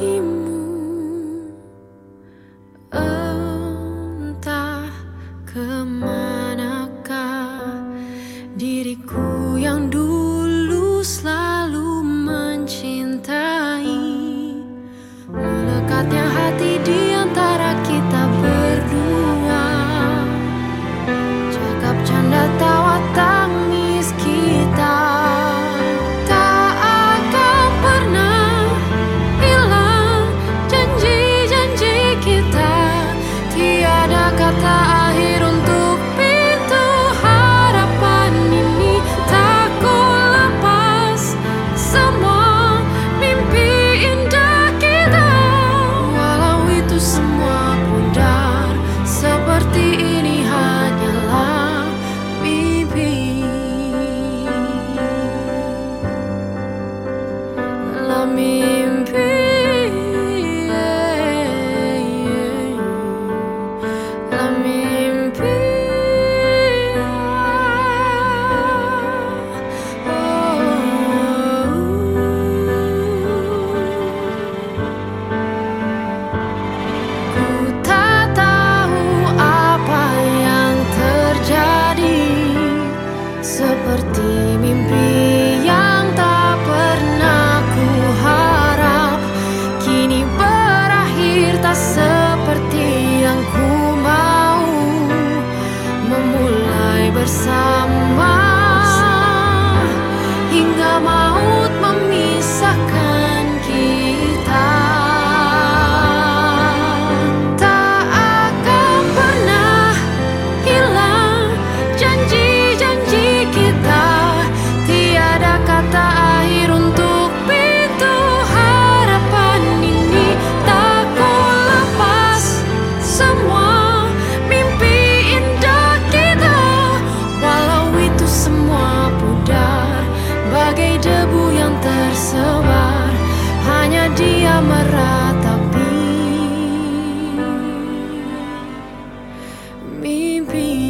bagimu. Entah ke mana. me being